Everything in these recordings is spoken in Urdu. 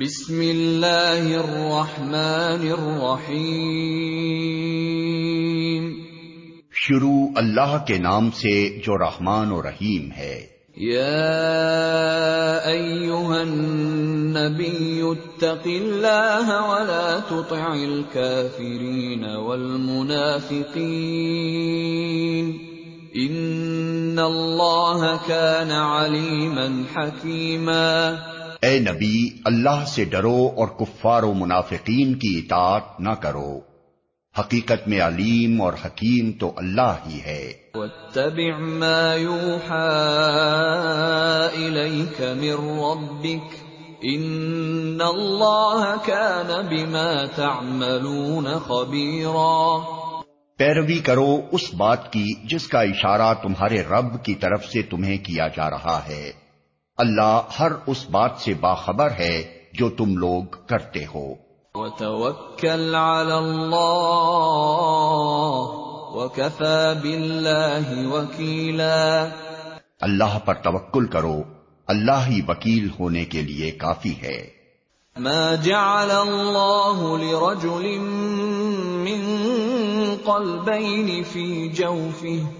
بسم اللہ الرحمن الرحیم۔ شروع اللہ کے نام سے جو رحمان و رحیم ہے۔ یا ایوہا النبی اتق اللہ ولا تطع الكافرین والمنافقین۔ ان اللہ كان علیما حکیما۔ اے نبی اللہ سے ڈرو اور کفار و منافقین کی اطاعت نہ کرو۔ حقیقت میں علیم اور حکیم تو اللہ ہی ہے۔ واتبع ما يوحى إليك من ربك ان اللہ كان بما تعملون خبيرا۔ پیروی کرو اس بات کی جس کا اشارہ تمہارے رب کی طرف سے تمہیں کیا جا رہا ہے۔ اللہ ہر اس بات سے باخبر ہے جو تم لوگ کرتے ہو۔ وتوکل علی اللہ وکفى باللہ وکیلا۔ اللہ پر توکل کرو اللہ ہی وکیل ہونے کے لیے کافی ہے۔ ما جعل اللہ لرجل من قلبین فی جوفه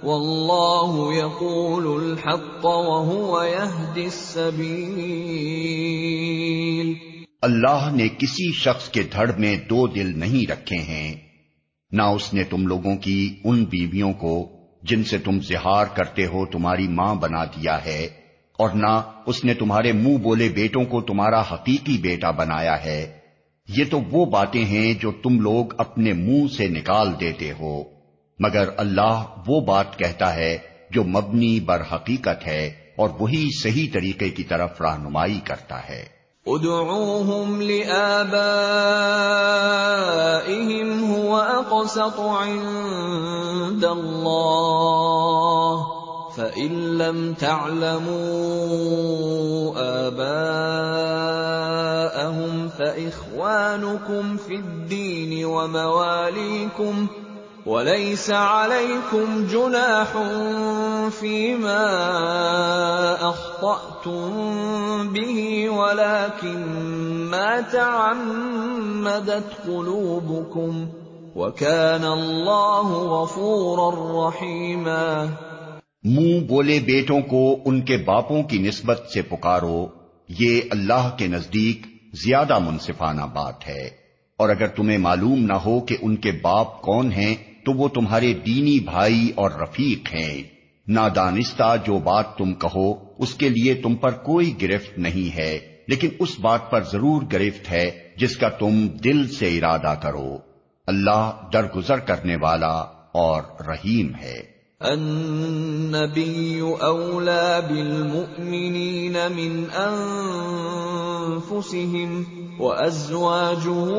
واللہ یقول الحق وهو يهدي السبیل اللہ نے کسی شخص کے دھڑ میں دو دل نہیں رکھے ہیں، نہ اس نے تم لوگوں کی ان بیویوں کو جن سے تم زہار کرتے ہو تمہاری ماں بنا دیا ہے، اور نہ اس نے تمہارے منہ بولے بیٹوں کو تمہارا حقیقی بیٹا بنایا ہے۔ یہ تو وہ باتیں ہیں جو تم لوگ اپنے منہ سے نکال دیتے ہو۔ مگر اللہ وہ بات کہتا ہے جو مبنی بر حقیقت ہے اور وہی صحیح طریقے کی طرف رہنمائی کرتا ہے۔ ادعوهم لآبائهم هو اقسط عند الله، فإن لم تعلموا آباءهم فإخوانكم في الدين ومواليكم وَلَيْسَ عَلَيْكُمْ جُنَاحٌ فِيمَا أَخْطَأْتُمْ بِهِ وَلَكِنْ مَا تَعَمَّدَتْ قُلُوبُكُمْ وَكَانَ اللَّهُ غَفُورًا رَحِيمًا منہ بولے بیٹوں کو ان کے باپوں کی نسبت سے پکارو، یہ اللہ کے نزدیک زیادہ منصفانہ بات ہے۔ اور اگر تمہیں معلوم نہ ہو کہ ان کے باپ کون ہیں تو وہ تمہارے دینی بھائی اور رفیق ہیں۔ نادانستہ جو بات تم کہو، اس کے لیے تم پر کوئی گرفت نہیں ہے، لیکن اس بات پر ضرور گرفت ہے جس کا تم دل سے ارادہ کرو۔ اللہ درگزر کرنے والا اور رحیم ہے۔ النبی اولا بالمؤمنین من انفسهم وازواجه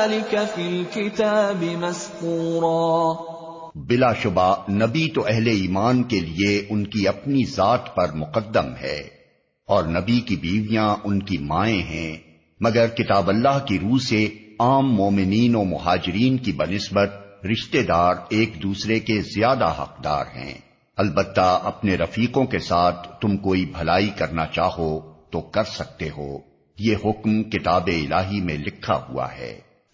ذلك في الكتاب مسطورا بلا شبہ، نبی تو اہل ایمان کے لیے ان کی اپنی ذات پر مقدم ہے اور نبی کی بیویاں ان کی مائیں ہیں، مگر کتاب اللہ کی روح سے عام مومنین و مہاجرین کی بنسبت رشتے دار ایک دوسرے کے زیادہ حقدار ہیں۔ البتہ اپنے رفیقوں کے ساتھ تم کوئی بھلائی کرنا چاہو تو کر سکتے ہو۔ یہ حکم کتاب الہی میں لکھا ہوا ہے۔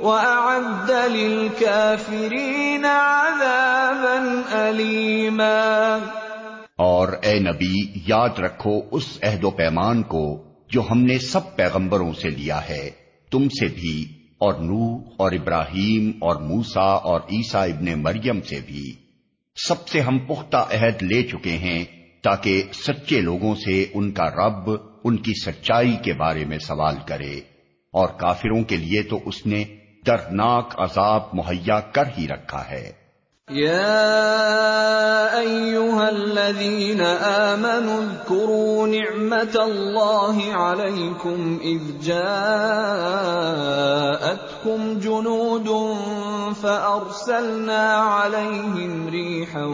وَأَعَدَّ لِلْكَافِرِينَ عَذَابًا أَلِيمًا. اور اے نبی، یاد رکھو اس عہد و پیمان کو جو ہم نے سب پیغمبروں سے لیا ہے، تم سے بھی، اور نو اور ابراہیم اور موسا اور عیسا ابن مریم سے بھی۔ سب سے ہم پختہ عہد لے چکے ہیں تاکہ سچے لوگوں سے ان کا رب، ان کی سچائی کے بارے میں سوال کرے۔ اور کافروں کے لیے تو اس نے دردناک عذاب مہیا کر ہی رکھا ہے۔ يا ايها الذين امنوا اذكروا نعمه الله عليكم اذ جاءتكم جنود فارسلنا عليهم ريحا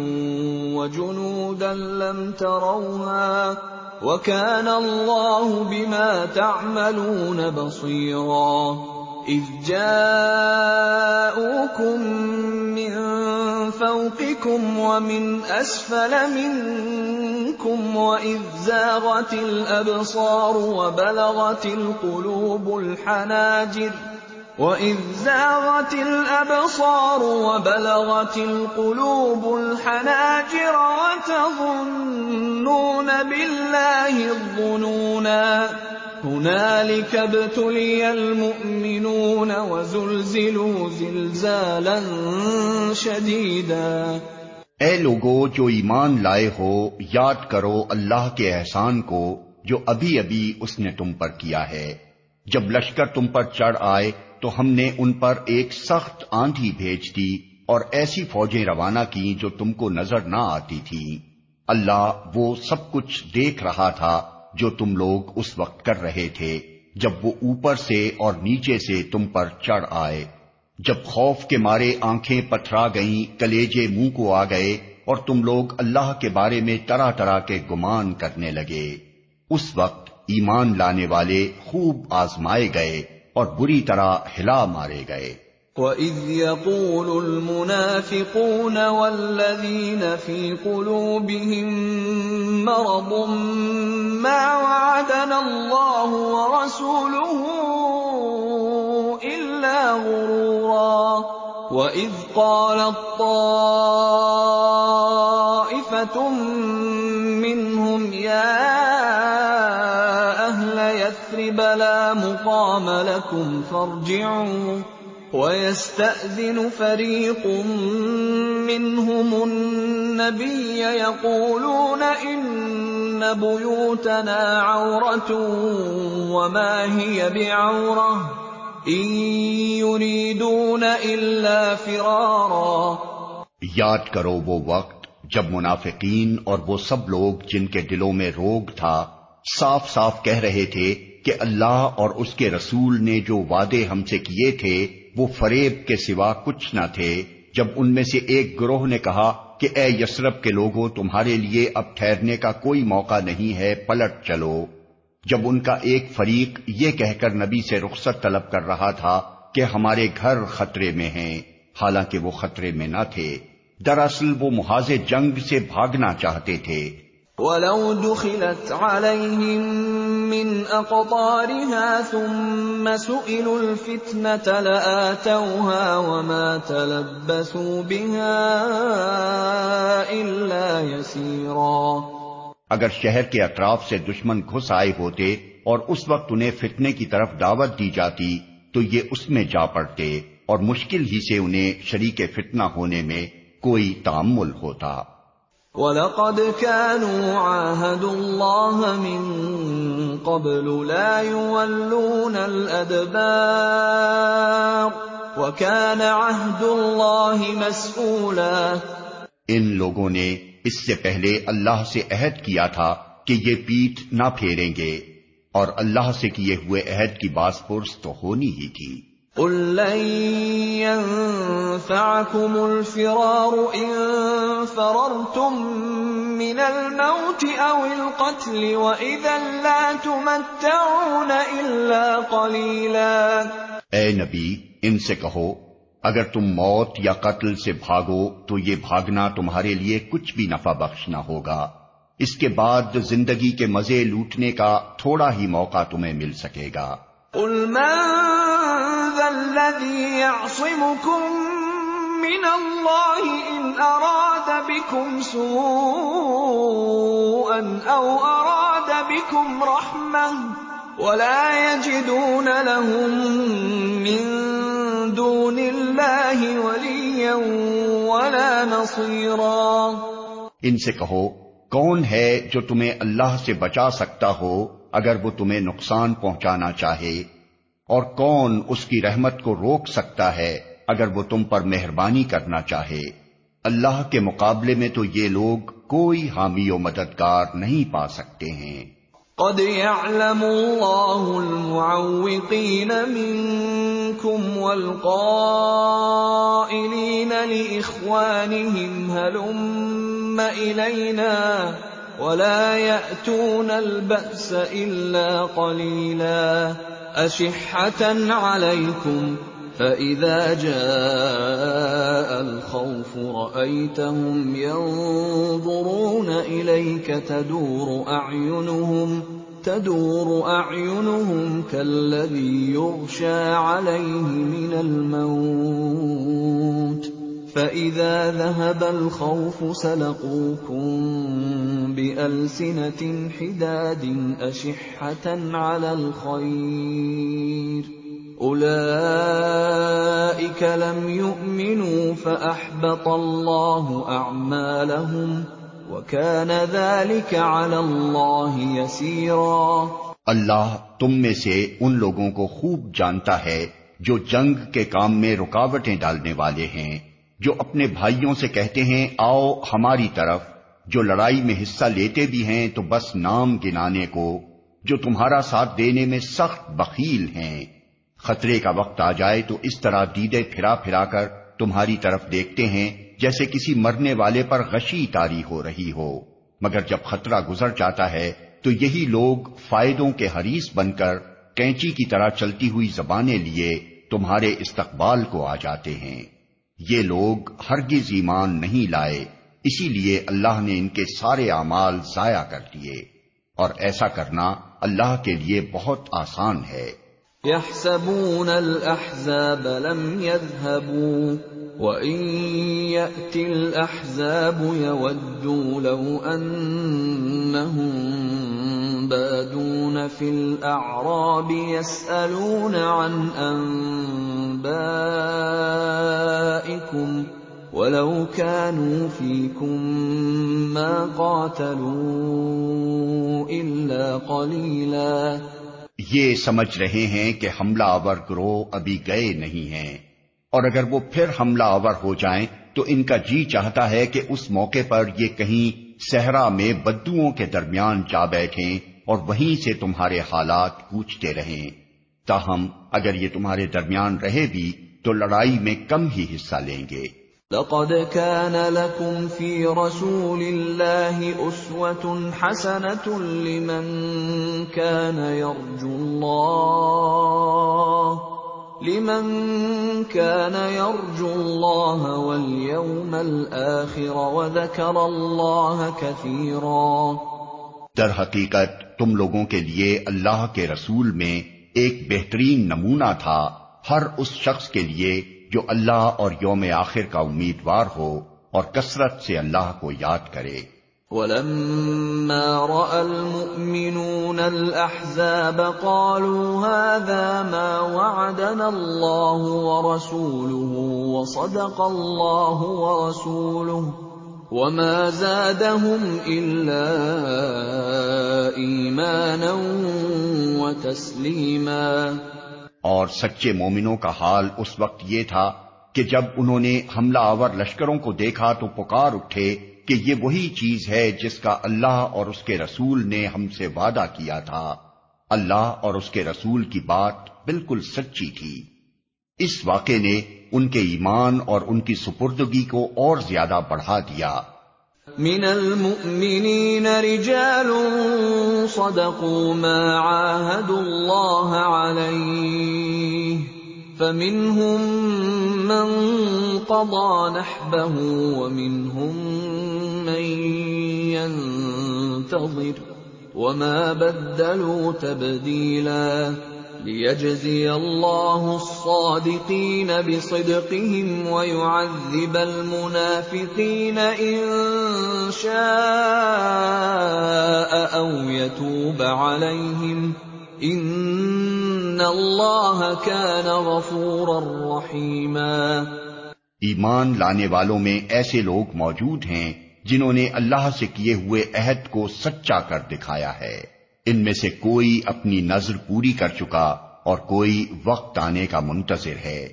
وجنودا لم تروها وكان الله بما تعملون بصيرا اذ جاءوكم من فوقكم ومن أسفل منكم وإذ زاغت الأبصار وبلغت القلوب الحناجر وَإِذْ زَاغَتِ الْأَبْصَارُ وَبَلَغَتِ الْقُلُوبُ الْحَنَاجِرَ وَتَظُنُّونَ بِاللَّهِ الظُّنُونَا هُنَالِكَ ابْتُلِيَ الْمُؤْمِنُونَ وَزُلْزِلُوا زِلْزَالًا شَدِيدًا. اے لوگو، جو ایمان لائے ہو، یاد کرو اللہ کے احسان کو جو ابھی ابھی اس نے تم پر کیا ہے۔ جب لشکر تم پر چڑھ آئے، تو ہم نے ان پر ایک سخت آندھی بھیج دی اور ایسی فوجیں روانہ کی جو تم کو نظر نہ آتی تھی اللہ وہ سب کچھ دیکھ رہا تھا۔ جو تم لوگ اس وقت کر رہے تھے، جب وہ اوپر سے اور نیچے سے تم پر چڑھ آئے۔ جب خوف کے مارے آنکھیں پتھرا گئیں، کلیجے منہ کو آ گئے، اور تم لوگ اللہ کے بارے میں طرح طرح کے گمان کرنے لگے۔ اس وقت ایمان لانے والے خوب آزمائے گئے اور بری طرح ہلا مارے گئے۔ وَإِذْ يَقُولُ الْمُنَافِقُونَ وَالَّذِينَ فِي قُلُوبِهِم مَّرَضٌ مَّا وَعَدَنَا اللَّهُ وَرَسُولُهُ إِلَّا غُرُورًا. وَإِذْ قَالَت طَّائِفَةٌ مِّنْهُمْ يَا يثرب لا مقام لكم فارجعوا. ويستأذن فريق منهم النبي يقولون إن بيوتنا عورة وما هي بعورة إن يريدون إلا فرارا یاد کرو وہ وقت جب منافقین اور وہ سب لوگ جن کے دلوں میں روگ تھا، صاف صاف کہہ رہے تھے کہ اللہ اور اس کے رسول نے جو وعدے ہم سے کیے تھے، وہ فریب کے سوا کچھ نہ تھے۔ جب ان میں سے ایک گروہ نے کہا کہ اے یسرب کے لوگوں تمہارے لیے اب ٹھہرنے کا کوئی موقع نہیں ہے، پلٹ چلو۔ جب ان کا ایک فریق یہ کہہ کر نبی سے رخصت طلب کر رہا تھا کہ ہمارے گھر خطرے میں ہیں، حالانکہ وہ خطرے میں نہ تھے۔ دراصل وہ محاذ جنگ سے بھاگنا چاہتے تھے۔ وَلَوْ دُخِلَتْ عَلَيْهِمْ مِنْ أَقْطَارِهَا ثُمَّ سُئِلُوا الْفِتْنَةَ لَآتَوْهَا وَمَا تَلَبَّثُوا بِهَا إِلَّا يَسِيرًا اگر شہر کے اطراف سے دشمن گھس آئے ہوتے اور اس وقت انہیں فتنے کی طرف دعوت دی جاتی، تو یہ اس میں جا پڑتے اور مشکل ہی سے انہیں شریک فتنہ ہونے میں کوئی تعمل ہوتا۔ وَلَقَدْ كَانُوا عَاهَدُوا اللَّهَ مِن قَبْلُ لَا يُوَلُّونَ الْأَدْبَارَ وَكَانَ عَهْدُ اللَّهِ مَسْئُولًا ان لوگوں نے اس سے پہلے اللہ سے عہد کیا تھا کہ یہ پیٹھ نہ پھیریں گے اور اللہ سے کیے ہوئے عہد کی باس پرس تو ہونی ہی تھی قل لن ينفعكم الفرار إن فررتم من الموت أو القتل وإذا لا تمتعون إلا قليلا اے نبی ان سے کہو اگر تم موت یا قتل سے بھاگو تو یہ بھاگنا تمہارے لیے کچھ بھی نفع بخش نہ ہوگا۔ اس کے بعد زندگی کے مزے لوٹنے کا تھوڑا ہی موقع تمہیں مل سکے گا۔ قل من ذا الذي يعصمكم من الله إن أراد بكم سوءا أو أراد بكم رحمة ولا يجدون لهم من دون الله وليا ولا نصيرا ان سے کہو، کون ہے جو تمہیں اللہ سے بچا سکتا ہو اگر وہ تمہیں نقصان پہنچانا چاہے؟ اور کون اس کی رحمت کو روک سکتا ہے اگر وہ تم پر مہربانی کرنا چاہے؟ اللہ کے مقابلے میں تو یہ لوگ کوئی حامی و مددگار نہیں پا سکتے ہیں۔ قد يعلم الله المعوقين منكم والقائلين لإخوانهم هلم إلينا ولا يأتون البأس إلا قليلا أشحة عليكم فَإِذَا جَاءَ الْخَوْفُ رَأَيْتَهُمْ يَنظُرُونَ إِلَيْكَ تَدُورُ أَعْيُنُهُمْ تَدُورُ أَعْيُنُهُمْ كَالَّذِي يُغْشَى عَلَيْهِ مِنَ الْمَوْتِ فَإِذَا ذَهَبَ الْخَوْفُ سَلَقُوكُم بِأَلْسِنَةٍ حِدَادٍ أَشِحَّةً عَلَى الْخَيْرِ لم يؤمنوا فأحبط الله أعمالهم وكان ذلك على الله يسيرا اللہ تم میں سے ان لوگوں کو خوب جانتا ہے جو جنگ کے کام میں رکاوٹیں ڈالنے والے ہیں۔ جو اپنے بھائیوں سے کہتے ہیں، آؤ ہماری طرف، جو لڑائی میں حصہ لیتے بھی ہیں تو بس نام گنانے کو، جو تمہارا ساتھ دینے میں سخت بخیل ہیں۔ خطرے کا وقت آ جائے تو اس طرح دیدے پھرا پھرا کر تمہاری طرف دیکھتے ہیں، جیسے کسی مرنے والے پر غشی تاری ہو رہی ہو۔ مگر جب خطرہ گزر جاتا ہے، تو یہی لوگ فائدوں کے حریث بن کر کینچی کی طرح چلتی ہوئی زبانیں لیے تمہارے استقبال کو آ جاتے ہیں۔ یہ لوگ ہرگز ایمان نہیں لائے، اسی لیے اللہ نے ان کے سارے اعمال ضائع کر دیے۔ اور ایسا کرنا اللہ کے لیے بہت آسان ہے۔ يحسبون الأحزاب لم يذهبوا، وإن يأتي الأحزاب يودوا لو أنهم بادون في الأعراب يسألون عن أنبائكم ولو كانوا فيكم ما قاتلوا إلا قليلاً یہ سمجھ رہے ہیں کہ حملہ آور گروہ ابھی گئے نہیں ہیں۔ اور اگر وہ پھر حملہ آور ہو جائیں تو ان کا جی چاہتا ہے کہ اس موقع پر یہ کہیں صحرا میں بدوؤں کے درمیان جا بیٹھیں۔ اور وہیں سے تمہارے حالات پوچھتے رہیں۔ تاہم اگر یہ تمہارے درمیان رہے بھی تو لڑائی میں کم ہی حصہ لیں گے۔ لقد كان لكم في رسول الله أسوة حسنة لمن كان يرجو الله لمن كان يرجو الله واليوم الآخر وذكر الله كثيرا۔ در حقیقت تم لوگوں کے لیے اللہ کے رسول میں ایک بہترین نمونہ تھا، ہر اس شخص کے لیے جو اللہ اور یوم آخر کا امیدوار ہو اور کثرت سے اللہ کو یاد کرے۔ ولما راى المؤمنون الاحزاب قالوا هذا ما وعدنا الله ورسوله وصدق الله ورسوله وما زادهم الا ايمانا وتسليما اور سچے مومنوں کا حال اس وقت یہ تھا کہ جب انہوں نے حملہ آور لشکروں کو دیکھا تو پکار اٹھے کہ یہ وہی چیز ہے جس کا اللہ اور اس کے رسول نے ہم سے وعدہ کیا تھا۔ اللہ اور اس کے رسول کی بات بالکل سچی تھی۔ اس واقعے نے ان کے ایمان اور ان کی سپردگی کو اور زیادہ بڑھا دیا۔ من المؤمنين رجال صدقوا ما عاهدوا الله عليه، فمنهم من قضى نحبه ومنهم من ينتظر، وما بدلوا تبديلا۔ ليجزي الله الصادقين بصدقهم ويعذب المنافقين ان شاء او يتوب عليهم ان الله كان غفورا رحيما ایمان لانے والوں میں ایسے لوگ موجود ہیں جنہوں نے اللہ سے کیے ہوئے عہد کو سچا کر دکھایا ہے۔ ان میں سے کوئی اپنی نظر پوری کر چکا اور کوئی وقت آنے کا منتظر ہے۔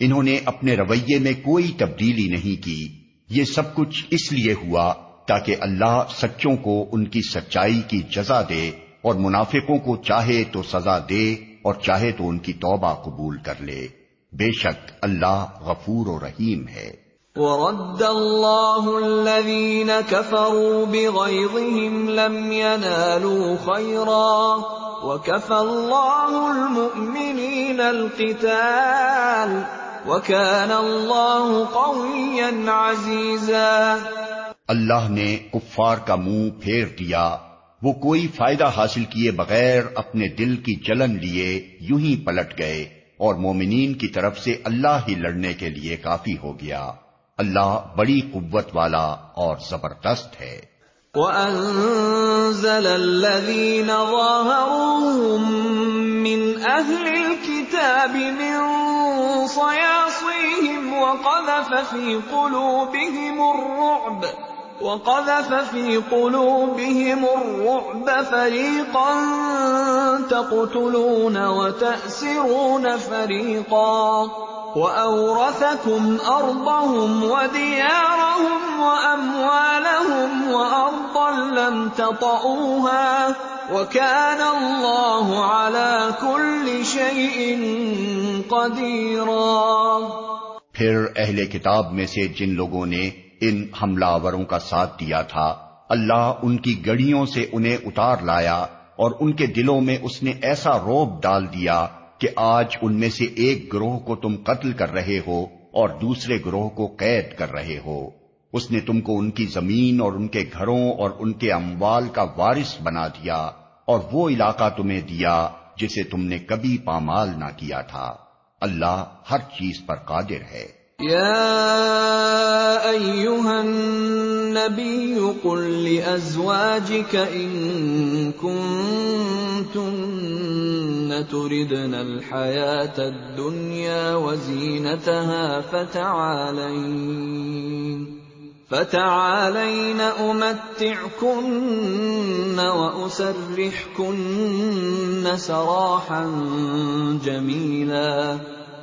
انہوں نے اپنے رویے میں کوئی تبدیلی نہیں کی۔ یہ سب کچھ اس لیے ہوا تاکہ اللہ سچوں کو ان کی سچائی کی جزا دے اور منافقوں کو چاہے تو سزا دے اور چاہے تو ان کی توبہ قبول کر لے۔ بے شک اللہ غفور و رحیم ہے۔ ورد الله الذين كفروا بغيظهم لم ينالوا خيرا وكفى الله المؤمنين القتال وكان الله قويا عزيزا اللہ نے کفار کا منہ پھیر دیا، وہ کوئی فائدہ حاصل کیے بغیر اپنے دل کی جلن لیے یوں ہی پلٹ گئے اور مومنین کی طرف سے اللہ ہی لڑنے کے لیے کافی ہو گیا۔ اللہ بڑی قوت والا اور زبردست ہے۔ وَأَنزَلَ الَّذِينَ ظَاهَرُوهُم مِّنْ أَهْلِ الْكِتَابِ مِنْ صَيَاصِيهِمْ وَقَذَفَ فِي قُلُوبِهِمُ الرُّعْبَ، وَقَذَفَ فِي قُلُوبِهِمُ الرُّعْبَ فَرِيقًا تَقْتُلُونَ وَتَأْسِرُونَ فَرِيقًا وَأَوْرَثَكُمْ أَرْضَهُمْ وَدِيَارَهُمْ وَأَمْوَالَهُمْ وَأَرْضًا لَّمْ تَطَئُوهَا وَكَانَ اللَّهُ عَلَىٰ كُلِّ شَيْءٍ قَدِيرًا پھر اہل کتاب میں سے جن لوگوں نے ان حملہ آوروں کا ساتھ دیا تھا، اللہ ان کی گڑیوں سے انہیں اتار لایا اور ان کے دلوں میں اس نے ایسا روب ڈال دیا کہ آج ان میں سے ایک گروہ کو تم قتل کر رہے ہو اور دوسرے گروہ کو قید کر رہے ہو۔ اس نے تم کو ان کی زمین اور ان کے گھروں اور ان کے اموال کا وارث بنا دیا اور وہ علاقہ تمہیں دیا جسے تم نے کبھی پامال نہ کیا تھا۔ اللہ ہر چیز پر قادر ہے۔ يا ايها النبي قل لازواجك ان كنتن تردن الحياه الدنيا وزينتها فتعالين فتعالين امتعكن واسرحكن سراحا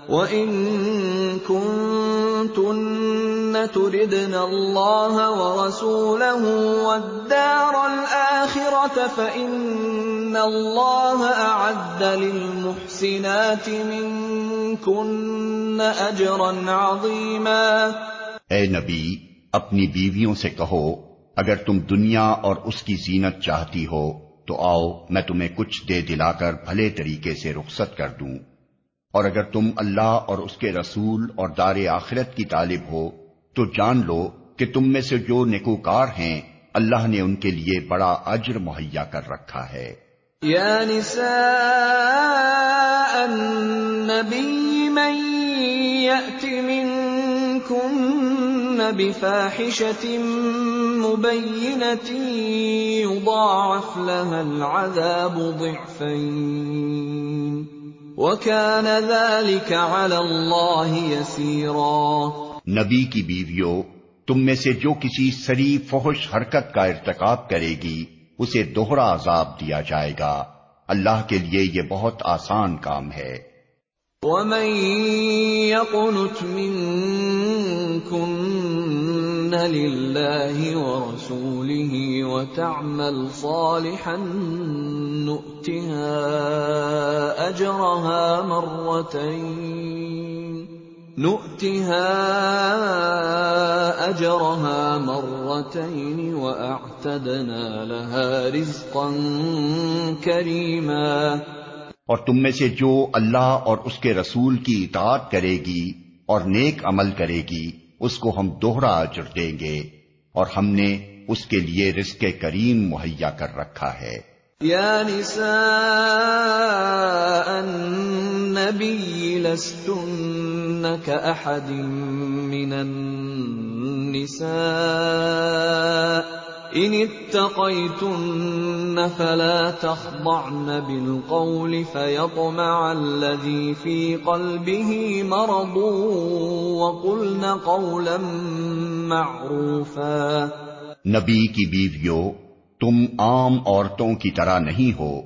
وَإِن كُنتُنَّ تُرِدْنَ اللَّهَ وَرَسُولَهُ وَالدَّارَ الْآخِرَةَ فَإِنَّ اللَّهَ أَعَدَّ لِلْمُحْسِنَاتِ مِنكُنَّ أَجْرًا عَظِيمًا۔ اے نبی، اپنی بیویوں سے کہو، اگر تم دنیا اور اس کی زینت چاہتی ہو، تو آؤ، میں تمہیں کچھ دے دلا کر بھلے طریقے سے رخصت کر دوں۔ اور اگر تم اللہ اور اس کے رسول اور دار آخرت کی طالب ہو، تو جان لو کہ تم میں سے جو نکوکار ہیں، اللہ نے ان کے لیے بڑا اجر مہیا کر رکھا ہے۔ یا نساء النبی من یأت منکن بفاحشت مبینت یضاعف لها العذاب ضعفین۔ وَكَانَ ذَلِكَ عَلَى اللَّهِ يَسِيرًا نبی کی بیویوں تم میں سے جو کسی سری فحش حرکت کا ارتکاب کرے گی اسے دوہرا عذاب دیا جائے گا۔ اللہ کے لیے یہ بہت آسان کام ہے۔ وَمَن يَقْنُتْ مِنكُنَّ لِلَّهِ وَرَسُولِهِ وَتَعْمَلْ صَالِحًا نُؤْتِهَا أَجْرَهَا مَرَّتَيْنِ نُؤْتِهَا أَجْرَهَا مَرَّتَيْنِ وَأَعْتَدْنَا لَهَا رِزْقًا كَرِيمًا اور تم میں سے جو اللہ اور اس کے رسول کی اطاعت کرے گی اور نیک عمل کرے گی اس کو ہم دوہرا اجر دیں گے اور ہم نے اس کے لیے رزق کریم مہیا کر رکھا ہے۔ یا نساء النبی لستن كأحد من النساء۔ ان اتقيتن فلا تخضعن بالقول فيطمع الذي في قلبه مرض وقلن قولا معروفا نبی کی بیویوں، تم عام عورتوں کی طرح نہیں ہو۔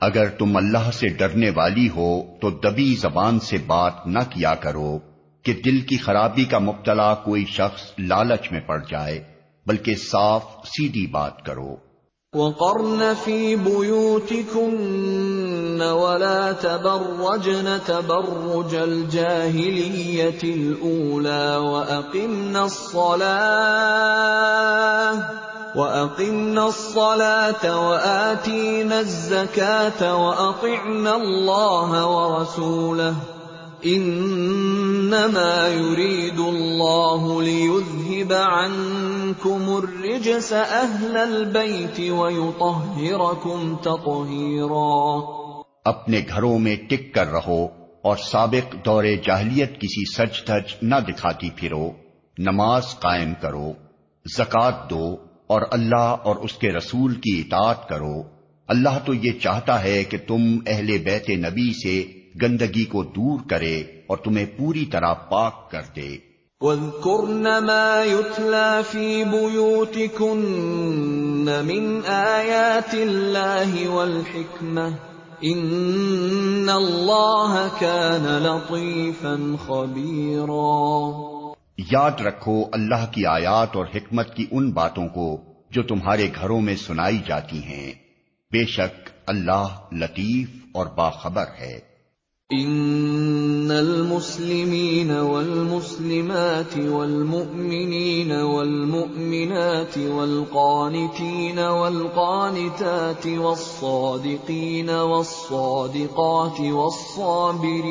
اگر تم اللہ سے ڈرنے والی ہو، تو دبی زبان سے بات نہ کیا کرو کہ دل کی خرابی کا مبتلا کوئی شخص لالچ میں پڑ جائے۔ بلکہ صاف سیدھی بات کرو۔ وقرن في بيوتكن ولا تبرجن تبرج الجاهلية الأولى وأقمنا الصلاة وأقمنا الصلاة وآتينا الزكاة وأطعنا الله ورسوله انما يريد الله ليذهب عنكم الرجس اهل البيت ويطهركم تطهيرا. اپنے گھروں میں ٹک کر رہو اور سابق دور جاہلیت کسی سچ دھج نہ دکھاتی پھرو، نماز قائم کرو زکات دو اور اللہ اور اس کے رسول کی اطاعت کرو۔ اللہ تو یہ چاہتا ہے کہ تم اہل بیت نبی سے گندگی کو دور کرے اور تمہیں پوری طرح پاک کر دے۔ وَاذْكُرْنَ مَا يُتْلَى فِي بُيُوتِكُنَّ مِنْ آيَاتِ اللَّهِ وَالْحِكْمَةِ إِنَّ اللَّهَ كَانَ لَطِيفًا خَبِيرًا۔ یاد رکھو اللہ کی آیات اور حکمت کی ان باتوں کو جو تمہارے گھروں میں سنائی جاتی ہیں۔ بے شک اللہ لطیف اور باخبر ہے۔ ان المسلمين والمسلمات والمؤمنين والمؤمنات والقانتين والقانتات والصادقين والصادقات والصابرين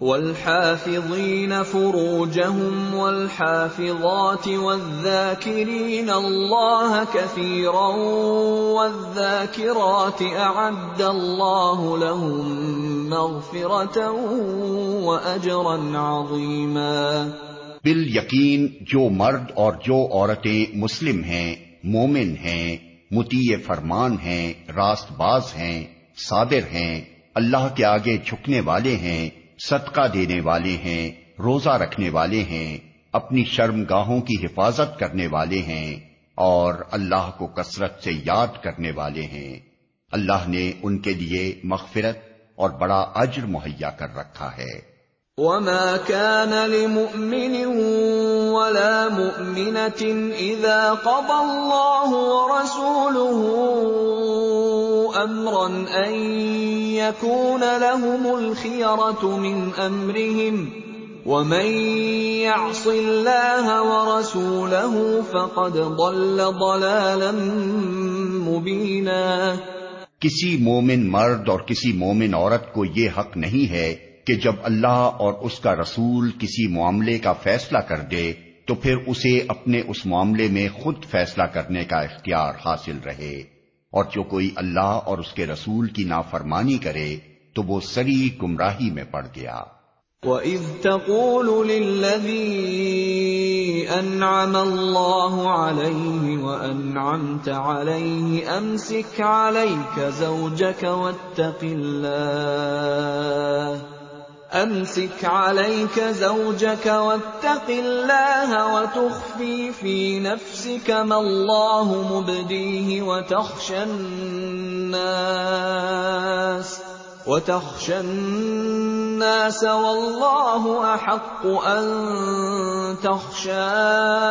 والحافظين فروجهم والحافظات والذاكرين الله كثيرا والذاكرات اعد الله لهم مغفرة واجرا عظيما بال جو مرد اور جو عورتیں مسلم ہیں، مومن ہیں، متی فرمان ہیں، راست باز ہیں صابر ہیں، اللہ کے آگے جھکنے والے ہیں صدقہ دینے والے ہیں، روزہ رکھنے والے ہیں، اپنی شرم گاہوں کی حفاظت کرنے والے ہیں اور اللہ کو کثرت سے یاد کرنے والے ہیں۔ اللہ نے ان کے لیے مغفرت اور بڑا اجر مہیا کر رکھا ہے۔ وما كان لمؤمن ولا مؤمنة إذا قضى الله ورسوله امرا ان يكون لهم الخيرة من امرهم ومن يعص الله ورسوله فقد ضل ضلالا مبينا. کسی مومن مرد اور کسی مومن عورت کو یہ حق نہیں ہے کہ جب اللہ اور اس کا رسول کسی معاملے کا فیصلہ کر دے، تو پھر اسے اپنے اس معاملے میں خود فیصلہ کرنے کا اختیار حاصل رہے۔ اور جو کوئی اللہ اور اس کے رسول کی نافرمانی کرے تو وہ سری گمراہی میں پڑ گیا۔ وَإِذْ تَقُولُ لِلَّذِي أَنْعَمَ اللَّهُ عَلَيْهِ وَأَنْعَمْتَ عَلَيْهِ أَمْسِكْ عَلَيْكَ زَوْجَكَ وَاتَّقِ اللَّهِ امسك عليك زوجك واتق الله وتخفي في نفسك ما الله مبديه وتخشى الناس وتخشى الناس والله احق ان تخشاه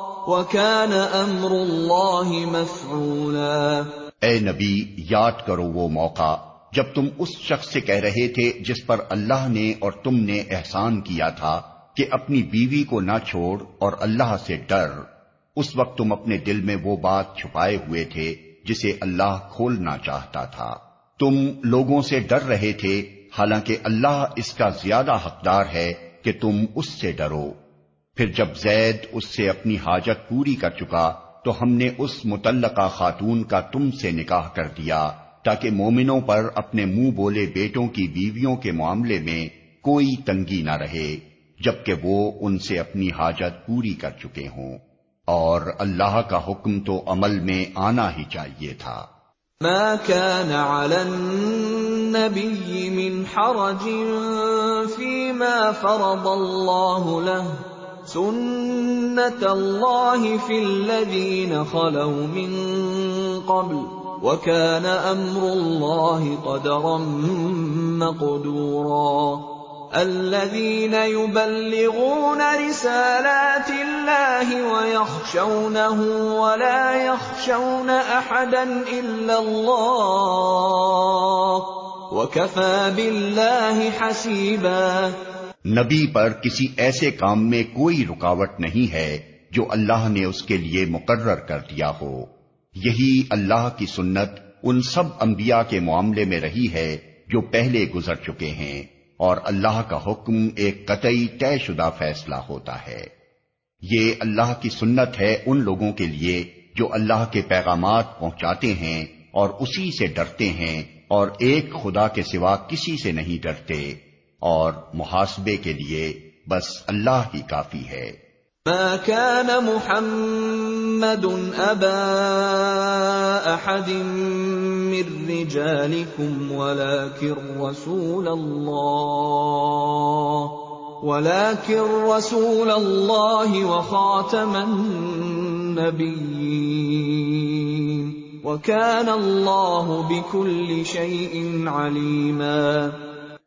وكان امر الله مفعولا۔ اے نبی، یاد کرو وہ موقع جب تم اس شخص سے کہہ رہے تھے جس پر اللہ نے اور تم نے احسان کیا تھا کہ اپنی بیوی کو نہ چھوڑ اور اللہ سے ڈر۔ اس وقت تم اپنے دل میں وہ بات چھپائے ہوئے تھے جسے اللہ کھولنا چاہتا تھا۔ تم لوگوں سے ڈر رہے تھے، حالانکہ اللہ اس کا زیادہ حقدار ہے کہ تم اس سے ڈرو۔ پھر جب زید اس سے اپنی حاجت پوری کر چکا تو ہم نے اس متعلقہ خاتون کا تم سے نکاح کر دیا تاکہ مومنوں پر اپنے منہ بولے بیٹوں کی بیویوں کے معاملے میں کوئی تنگی نہ رہے، جبکہ وہ ان سے اپنی حاجت پوری کر چکے ہوں۔ اور اللہ کا حکم تو عمل میں آنا ہی چاہیے تھا۔ ما كان على النبي من حرج فيما فرض الله له۔ سنة الله في الذين خلوا من قبل وكان أمر الله قدرا مقدورا الذين يبلغون رسالات الله ويخشونه ولا يخشون احدا الا الله وكفى بالله حسيبا نبی پر کسی ایسے کام میں کوئی رکاوٹ نہیں ہے جو اللہ نے اس کے لیے مقرر کر دیا ہو۔ یہی اللہ کی سنت ان سب انبیاء کے معاملے میں رہی ہے جو پہلے گزر چکے ہیں اور اللہ کا حکم ایک قطعی طے شدہ فیصلہ ہوتا ہے۔ یہ اللہ کی سنت ہے ان لوگوں کے لیے جو اللہ کے پیغامات پہنچاتے ہیں اور اسی سے ڈرتے ہیں اور ایک خدا کے سوا کسی سے نہیں ڈرتے۔ اور محاسبے کے لیے بس اللہ ہی کافی ہے۔ ما كان محمد ابا احد من رجالكم ولكن رسول الله، ولكن رسول الله وخاتم النبيين، وكان الله بكل شيء عليما۔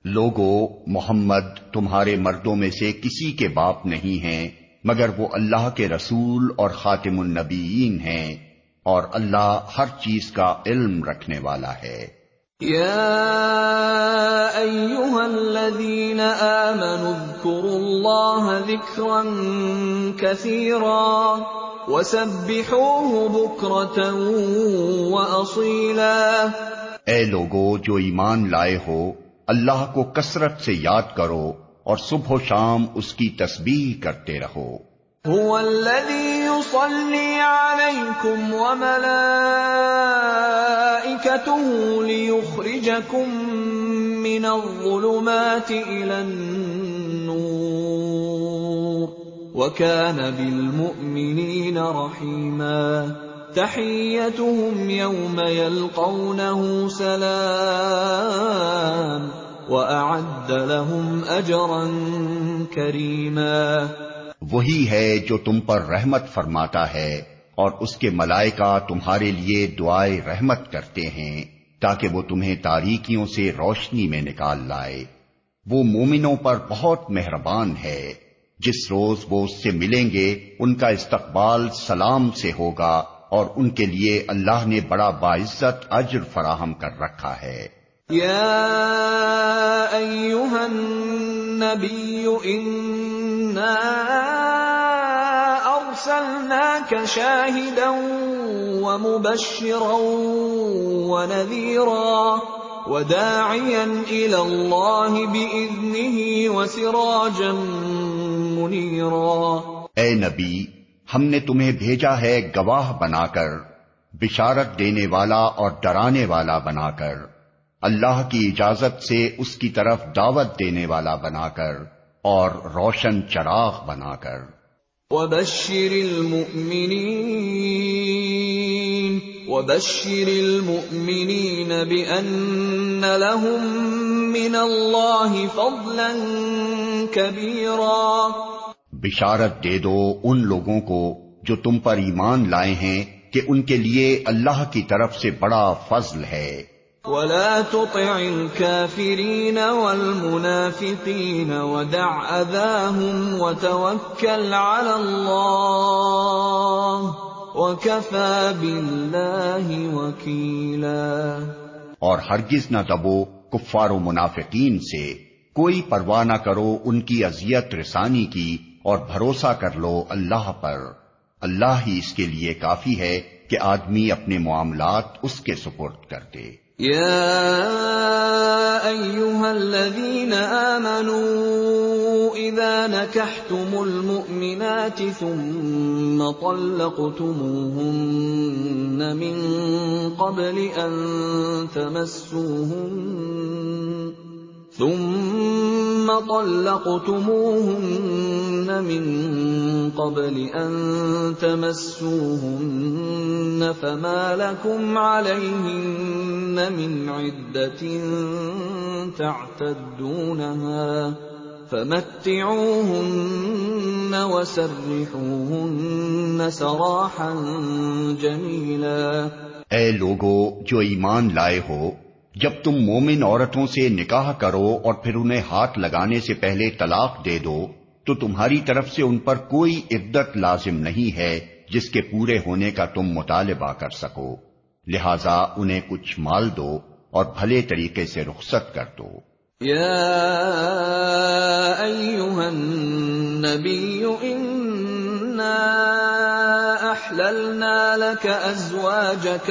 لوگو محمد تمہارے مردوں میں سے کسی کے باپ نہیں ہیں مگر وہ اللہ کے رسول اور خاتم النبیین ہیں اور اللہ ہر چیز کا علم رکھنے والا ہے۔ یا ایوہا الذین آمنوا اذکروا اللہ ذکرا کثیرا وسبحوه بکرتا واصیلا اے لوگو جو ایمان لائے ہو اللہ کو کثرت سے یاد کرو اور صبح و شام اس کی تسبیح کرتے رہو۔ هو الذي يصلي عليكم وملائكته ليخرجكم من الظلمات الى النور، وكان بالمؤمنين رحيما۔ تحيتهم يوم يلقونه سلام وَأَعَدَّ لَهُمْ أَجْرًا كَرِيمًا وہی ہے جو تم پر رحمت فرماتا ہے اور اس کے ملائکہ تمہارے لیے دعائے رحمت کرتے ہیں تاکہ وہ تمہیں تاریکیوں سے روشنی میں نکال لائے۔ وہ مومنوں پر بہت مہربان ہے۔ جس روز وہ اس سے ملیں گے، ان کا استقبال سلام سے ہوگا۔ اور ان کے لیے اللہ نے بڑا باعزت اجر فراہم کر رکھا ہے۔ يا ايها النبي انا ارسلناك شاهدا ومبشرا ونذيرا وداعيا الى الله باذنه وسراجا منيرا اے نبی ہم نے تمہیں بھیجا ہے گواہ بنا کر، بشارت دینے والا اور ڈرانے والا بنا کر۔ اللہ کی اجازت سے اس کی طرف دعوت دینے والا بنا کر اور روشن چراغ بنا کر۔ وبشر المؤمنين وبشر المؤمنين بأن لهم من الله فضلا كبيرا۔ بشارت دے دو ان لوگوں کو جو تم پر ایمان لائے ہیں کہ ان کے لیے اللہ کی طرف سے بڑا فضل ہے۔ ولا تطع الكافرين والمنافقين ودع اذاهم وتوكل على الله وكفى بالله وكيلا۔ اور ہرگز نہ دبو کفار و منافقین سے۔ کوئی پرواہ نہ کرو ان کی اذیت رسانی کی اور بھروسہ کر لو اللہ پر۔ اللہ ہی اس کے لیے کافی ہے کہ آدمی اپنے معاملات اس کے سپرد کر دے۔ يا ايها الذين امنوا اذا نكحتم المؤمنات ثم طلقتموهن من قبل ان تمسوهن ثم طلقتموهن من قبل ان تمسوهن فما لكم عليهن من عده تعتدونها فمتعوهن وسرحوهن سراحا جميلا اے لوگو، جو ایمان لائے ہو جب تم مومن عورتوں سے نکاح کرو اور پھر انہیں ہاتھ لگانے سے پہلے طلاق دے دو، تو تمہاری طرف سے ان پر کوئی عدت لازم نہیں ہے جس کے پورے ہونے کا تم مطالبہ کر سکو۔ لہذا انہیں کچھ مال دو اور بھلے طریقے سے رخصت کر دو۔ یا النبی احللنا لك ازواجك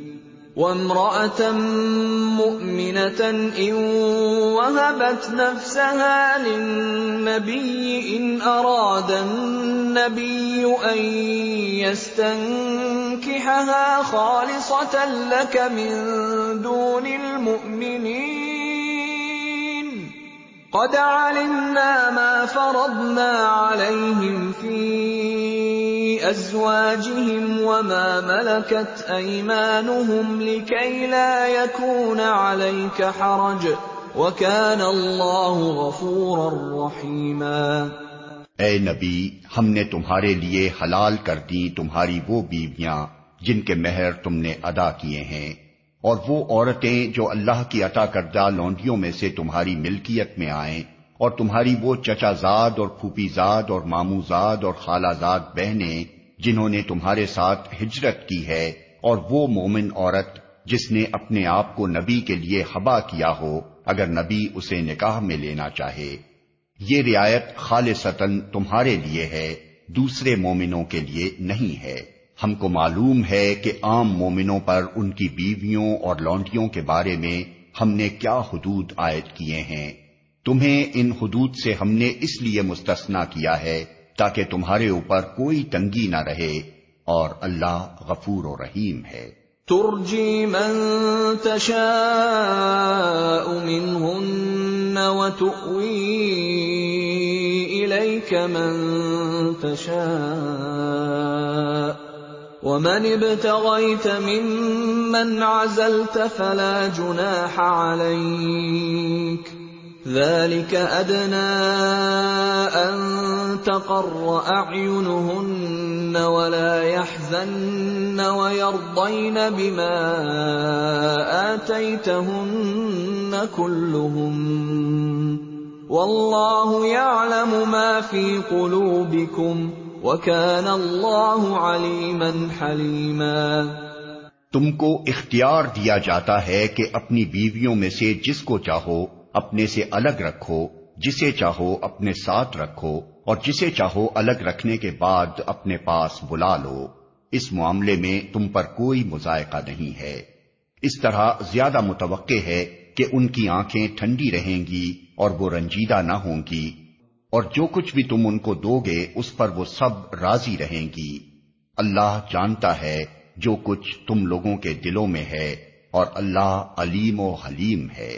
وامرأة مؤمنة إن وهبت نفسها للنبي إن أراد النبي أن يستنكحها خالصة لك من دون المؤمنين. قد علمنا ما فرضنا عليهم في ازواجهم وما ملكت ايمانهم لكي لا يكون عليك حرج وكان الله غفورا رحيما اے نبی، ہم نے تمہارے لیے حلال کر دی تمہاری وہ بیویاں جن کے مہر تم نے ادا کیے ہیں، اور وہ عورتیں جو اللہ کی عطا کردہ لونڈیوں میں سے تمہاری ملکیت میں آئیں۔ اور تمہاری وہ چچا زاد اور پھوپھی زاد اور مامو زاد اور خالہ زاد بہنیں جنہوں نے تمہارے ساتھ ہجرت کی ہے، اور وہ مومن عورت جس نے اپنے آپ کو نبی کے لیے حبا کیا ہو، اگر نبی اسے نکاح میں لینا چاہے۔ یہ رعایت خالصتاً تمہارے لیے ہے، دوسرے مومنوں کے لیے نہیں ہے۔ ہم کو معلوم ہے کہ عام مومنوں پر ان کی بیویوں اور لونڈیوں کے بارے میں ہم نے کیا حدود عائد کیے ہیں۔ تمہیں ان حدود سے ہم نے اس لیے مستثنا کیا ہے تاکہ تمہارے اوپر کوئی تنگی نہ رہے اور اللہ غفور و رحیم ہے۔ ترجی من تشاء منهن وتؤوي إليك من تشاء۔ ومن ابتغيت ممن عزلت فلا جناح عليك ذلك أدنى أن تقر أعينهن ولا يحزن ويرضين بما آتيتهن كلهم واللہ يعلم ما في قلوبكم وكان اللہ علیما حلیما تم کو اختیار دیا جاتا ہے کہ اپنی بیویوں میں سے جس کو چاہو اپنے سے الگ رکھو، جسے چاہو اپنے ساتھ رکھو، اور جسے چاہو الگ رکھنے کے بعد اپنے پاس بلا لو۔ اس معاملے میں تم پر کوئی مذائقہ نہیں ہے۔ اس طرح زیادہ متوقع ہے کہ ان کی آنکھیں ٹھنڈی رہیں گی اور وہ رنجیدہ نہ ہوں گی، اور جو کچھ بھی تم ان کو دو گے اس پر وہ سب راضی رہیں گی۔ اللہ جانتا ہے جو کچھ تم لوگوں کے دلوں میں ہے، اور اللہ علیم و حلیم ہے۔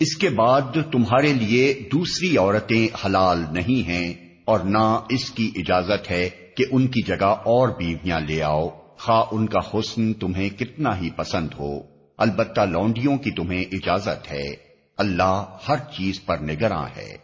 اس کے بعد تمہارے لیے دوسری عورتیں حلال نہیں ہیں اور نہ اس کی اجازت ہے کہ ان کی جگہ اور بیویاں لے آؤ۔ خواہ ان کا حسن تمہیں کتنا ہی پسند ہو۔ البتہ لونڈیوں کی تمہیں اجازت ہے۔ اللہ ہر چیز پر نگراں ہے۔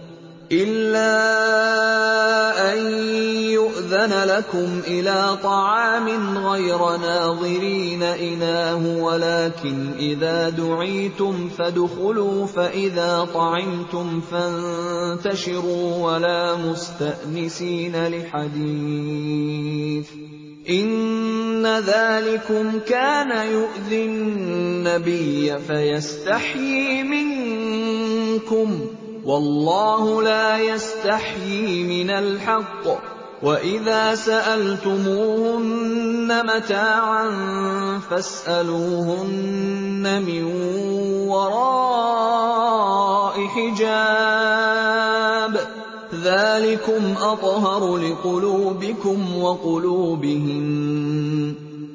إلا أن يؤذن لكم إلى طعام غير ناظرين إناه، ولكن إذا دعيتم فادخلوا فإذا طعمتم فانتشروا ولا مستأنسين لحديث إن ذلكم كان يؤذي النبي فيستحيي منكم واللہ لا يستحيي من الحق. وَإِذَا سَأَلْتُمُوهُنَّ مَتَاعًا فَاسْأَلُوهُنَّ مِنْ وَرَاءِ حِجَابٍ. ذَلِكُمْ أَطْهَرُ لِقُلُوبِكُمْ وَقُلُوبِهِنَّ.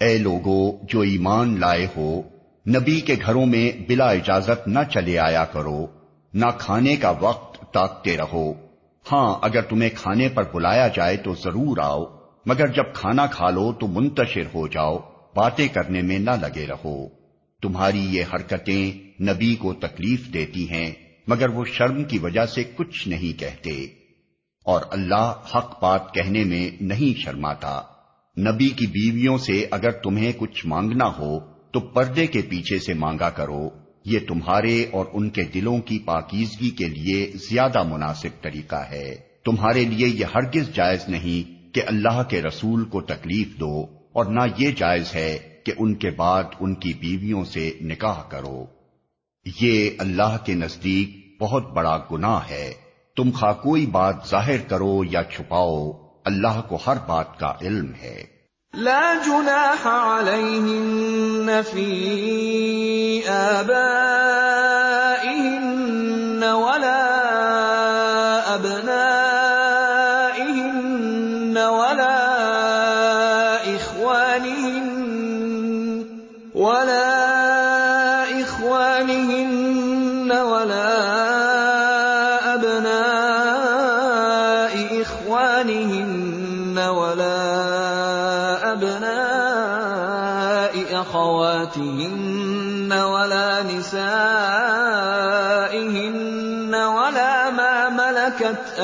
اے لوگو، جو ایمان لائے ہو، نبی کے گھروں میں بلا اجازت نہ چلے آیا کرو، نہ کھانے کا وقت تاکتے رہو۔ ہاں اگر تمہیں کھانے پر بلایا جائے تو ضرور آؤ، مگر جب کھانا کھا لو تو منتشر ہو جاؤ، باتیں کرنے میں نہ لگے رہو۔ تمہاری یہ حرکتیں نبی کو تکلیف دیتی ہیں، مگر وہ شرم کی وجہ سے کچھ نہیں کہتے۔ اور اللہ حق بات کہنے میں نہیں شرماتا۔ نبی کی بیویوں سے اگر تمہیں کچھ مانگنا ہو، تو پردے کے پیچھے سے مانگا کرو۔ یہ تمہارے اور ان کے دلوں کی پاکیزگی کے لیے زیادہ مناسب طریقہ ہے۔ تمہارے لیے یہ ہرگز جائز نہیں کہ اللہ کے رسول کو تکلیف دو، اور نہ یہ جائز ہے کہ ان کے بعد ان کی بیویوں سے نکاح کرو۔ یہ اللہ کے نزدیک بہت بڑا گناہ ہے۔ تم خواہ کوئی بات ظاہر کرو یا چھپاؤ، اللہ کو ہر بات کا علم ہے۔ لا جناح علیہن فی آبائہن ولا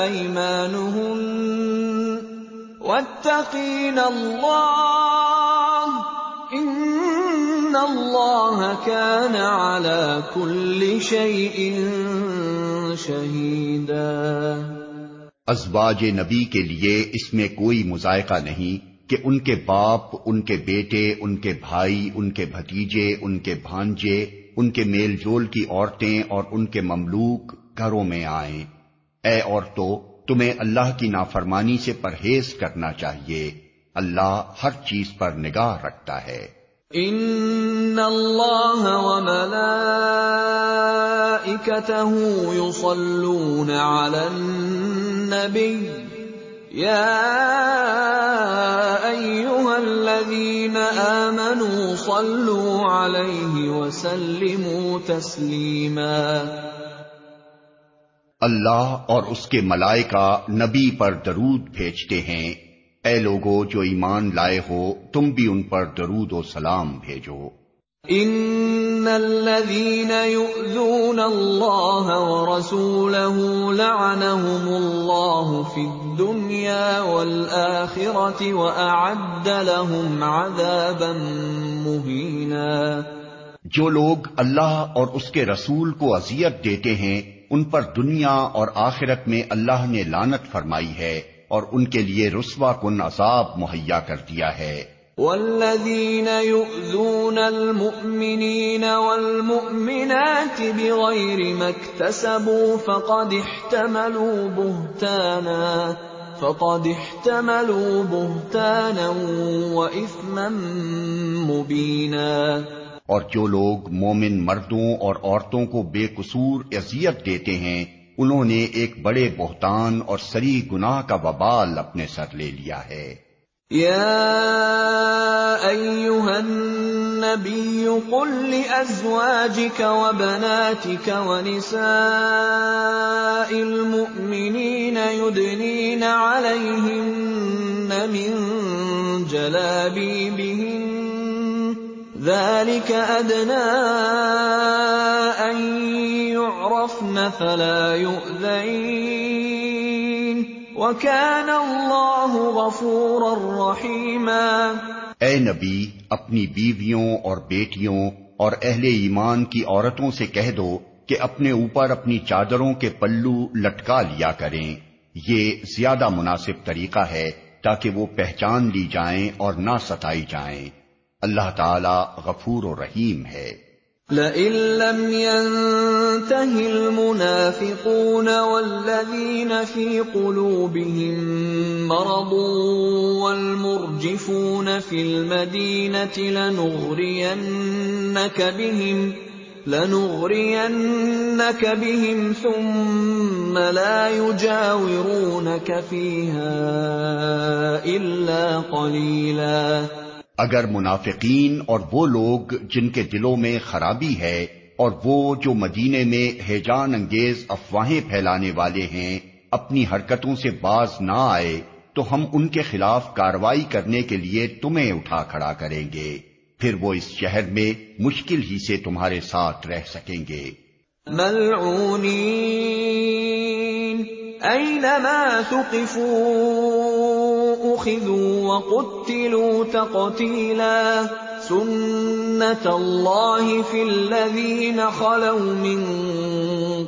أيمانهن واتقين الله إن الله كان على كل شيء شهيدا ازواج نبی کے لیے اس میں کوئی مذائقہ نہیں کہ ان کے باپ، ان کے بیٹے، ان کے بھائی، ان کے بھتیجے، ان کے بھانجے، ان کے میل جول کی عورتیں اور ان کے مملوک گھروں میں آئیں۔ اے عورتوں تمہیں اللہ کی نافرمانی سے پرہیز کرنا چاہیے۔ اللہ ہر چیز پر نگاہ رکھتا ہے۔ ان اللہ وملائکته يصلون على النبي يا ایوہ الذین آمنوا صلوا علیہ وسلموا تسلیما۔ اللہ اور اس کے ملائکہ نبی پر درود بھیجتے ہیں۔ اے لوگو جو ایمان لائے ہو تم بھی ان پر درود و سلام بھیجو۔ ان الذين يؤذون الله ورسوله لعنهم الله في الدنيا والاخره واعد لهم عذابا مهينا جو لوگ اللہ اور اس کے رسول کو اذیت دیتے ہیں ان پر دنیا اور آخرت میں اللہ نے لانت فرمائی ہے اور ان کے لیے رسوا کن عذاب مہیا کر دیا ہے۔ والذین يؤذون المؤمنین والمؤمنات بغیر ما اکتسبوا فقد احتملوا بہتانا فقد احتملوا بہتانا واثما مبینا اور جو لوگ مومن مردوں اور عورتوں کو بے قصور اذیت دیتے ہیں، انہوں نے ایک بڑے بہتان اور سری گناہ کا وبال اپنے سر لے لیا ہے۔ یا ایوہ النبی قل لأزواجك وبناتك ونساء المؤمنین يدنین علیہن من جلابیبہن ذلك أدنى أن يعرفن فلا يؤذين وكان الله غفورا رحيما اے نبی، اپنی بیویوں اور بیٹیوں اور اہل ایمان کی عورتوں سے کہہ دو کہ اپنے اوپر اپنی چادروں کے پلو لٹکا لیا کریں۔ یہ زیادہ مناسب طریقہ ہے تاکہ وہ پہچان لی جائیں اور نہ ستائی جائیں۔ اللہ تعالی غفور و رحیم ہے۔ لئن لم ينته المنافقون والذين في قلوبهم مرض والمرجفون في المدينة لنغرينك بهم لنغرينك بهم ثم لا يجاورونك فيها إلا قليلاً اگر منافقین اور وہ لوگ جن کے دلوں میں خرابی ہے اور وہ جو مدینے میں ہیجان انگیز افواہیں پھیلانے والے ہیں، اپنی حرکتوں سے باز نہ آئے، تو ہم ان کے خلاف کاروائی کرنے کے لیے تمہیں اٹھا کھڑا کریں گے۔ پھر وہ اس شہر میں مشکل ہی سے تمہارے ساتھ رہ سکیں گے۔ اینما اخذوا وقتلوا تقتیلا سنت اللہ فی الذین خلو من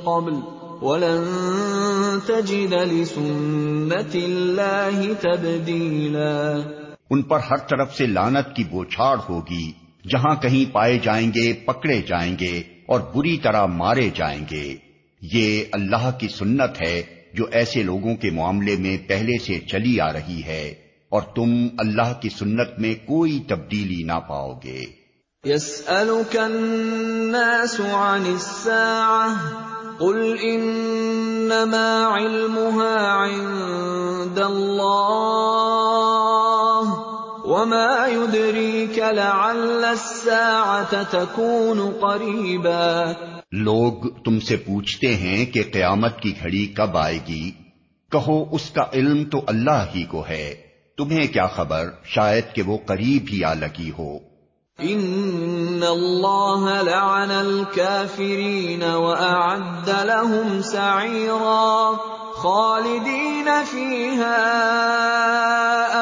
قبل ولن تجد لسنت اللہ تبدیلا ان پر ہر طرف سے لانت کی بوچھاڑ ہوگی، جہاں کہیں پائے جائیں گے، پکڑے جائیں گے اور بری طرح مارے جائیں گے۔ یہ اللہ کی سنت ہے۔ جو ایسے لوگوں کے معاملے میں پہلے سے چلی آ رہی ہے اور تم اللہ کی سنت میں کوئی تبدیلی نہ پاؤ گے۔ يسألك الناس عن الساعة، قل إنما علمها عند الله. وما يدريك لعل الساعة تكون قريبا لوگ تم سے پوچھتے ہیں کہ قیامت کی گھڑی کب آئے گی۔ کہو اس کا علم تو اللہ ہی کو ہے۔ تمہیں کیا خبر؟ شاید کہ وہ قریب ہی آ لگی ہو۔ ان اللہ لعن الكافرین واعد لهم سعیرا خالدین فیہا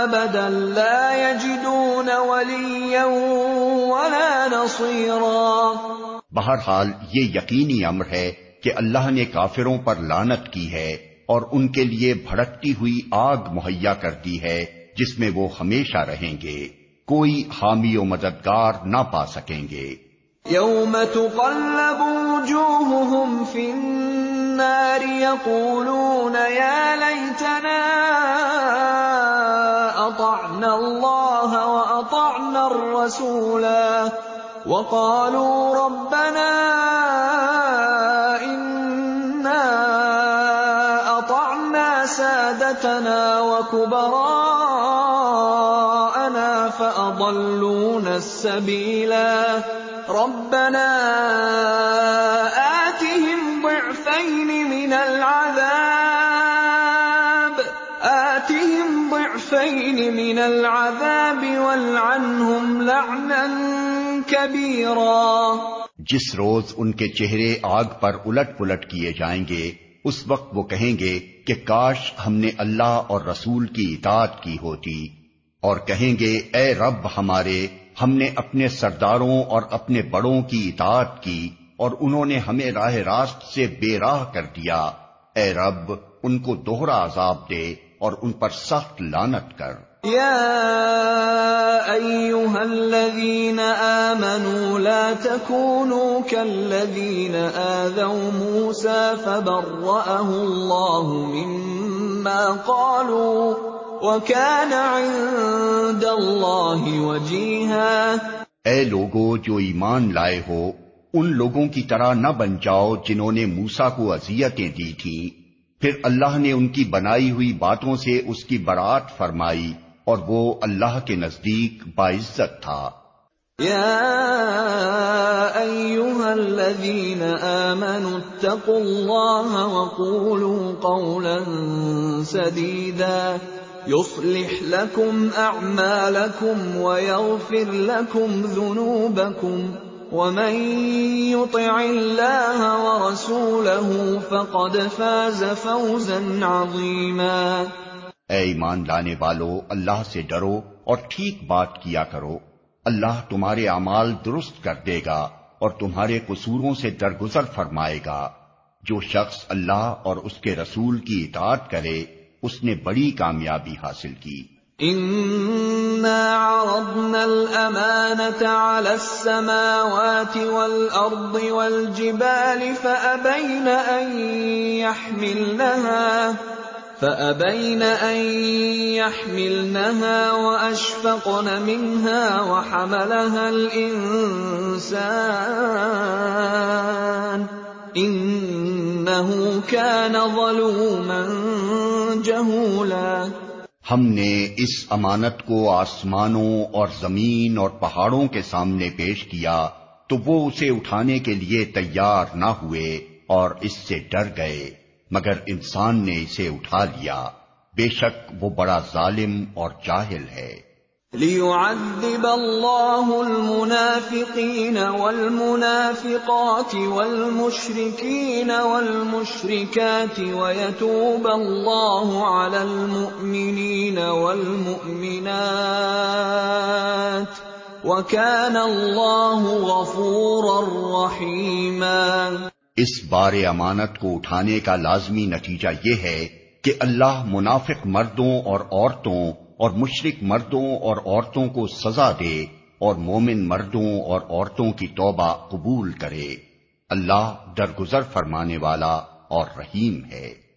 ابدا لا یجدون ولیا ولا نصیرا بہرحال یہ یقینی امر ہے کہ اللہ نے کافروں پر لانت کی ہے اور ان کے لیے بھڑکتی ہوئی آگ مہیا کرتی ہے جس میں وہ ہمیشہ رہیں گے۔ کوئی حامی و مددگار نہ پا سکیں گے۔ یوم تقلب في النار۔ يقولون يا ليتنا أطعنا الله وأطعنا الرسولا وقالوا ربنا إنا أطعنا سادتنا وكبراءنا فأضلونا السبيلا ربنا آتهم ضعفين من العذاب. آتهم ضعفين من العذاب والعنهم لعنا كبيرا. جس روز ان کے چہرے آگ پر الٹ پلٹ کیے جائیں گے، اس وقت وہ کہیں گے کہ کاش ہم نے اللہ اور رسول کی اطاعت کی ہوتی، اور کہیں گے، اے رب ہمارے، ہم نے اپنے سرداروں اور اپنے بڑوں کی اطاعت کی اور انہوں نے ہمیں راہ راست سے بے راہ کر دیا۔ اے رب ان کو دوہرا عذاب دے اور ان پر سخت لانت کر۔ یا ایوہا الذین آمنوا لا تکونوا کالذین آذوا موسیٰ فبرأہ اللہ مما قالوا وَكَانَ عِندَ اللَّهِ وَجِيهًا اے لوگو جو ایمان لائے ہو ان لوگوں کی طرح نہ بن جاؤ جنہوں نے موسا کو اذیتیں دی تھیں پھر اللہ نے ان کی بنائی ہوئی باتوں سے اس کی برات فرمائی اور وہ اللہ کے نزدیک باعزت تھا۔ الذين آمنوا اتقوا الله وقولوا قولا سديدا يصلح لكم أعمالكم ويغفر لكم ذنوبكم ومن يطع الله ورسوله فقد فاز فوزا عظيما اے ایمان لانے والو، اللہ سے ڈرو اور ٹھیک بات کیا کرو۔ اللہ تمہارے اعمال درست کر دے گا اور تمہارے قصوروں سے درگزر فرمائے گا۔ جو شخص اللہ اور اس کے رسول کی اطاعت کرے، اس نے بڑی کامیابی حاصل کی۔ عرضنا الأمانة على السماوات والأرض والجبال فأبين أن يحملنها فأبين أن يحملنها وأشفقن منها وحملها الإنسان إنه كان ظلوما ہم نے اس امانت کو آسمانوں اور زمین اور پہاڑوں کے سامنے پیش کیا تو وہ اسے اٹھانے کے لیے تیار نہ ہوئے اور اس سے ڈر گئے، مگر انسان نے اسے اٹھا لیا۔ بے شک وہ بڑا ظالم اور جاہل ہے۔ ليعذب الله المنافقين والمنافقات والمشركين والمشركات ويتوب الله على المؤمنين والمؤمنات وكان الله غفورا رحيما اس بار امانت کو اٹھانے کا لازمی نتیجہ یہ ہے کہ اللہ منافق مردوں اور عورتوں اور مشرق مردوں اور عورتوں کو سزا دے اور مومن مردوں اور عورتوں کی توبہ قبول کرے۔ اللہ درگزر فرمانے والا اور رحیم ہے۔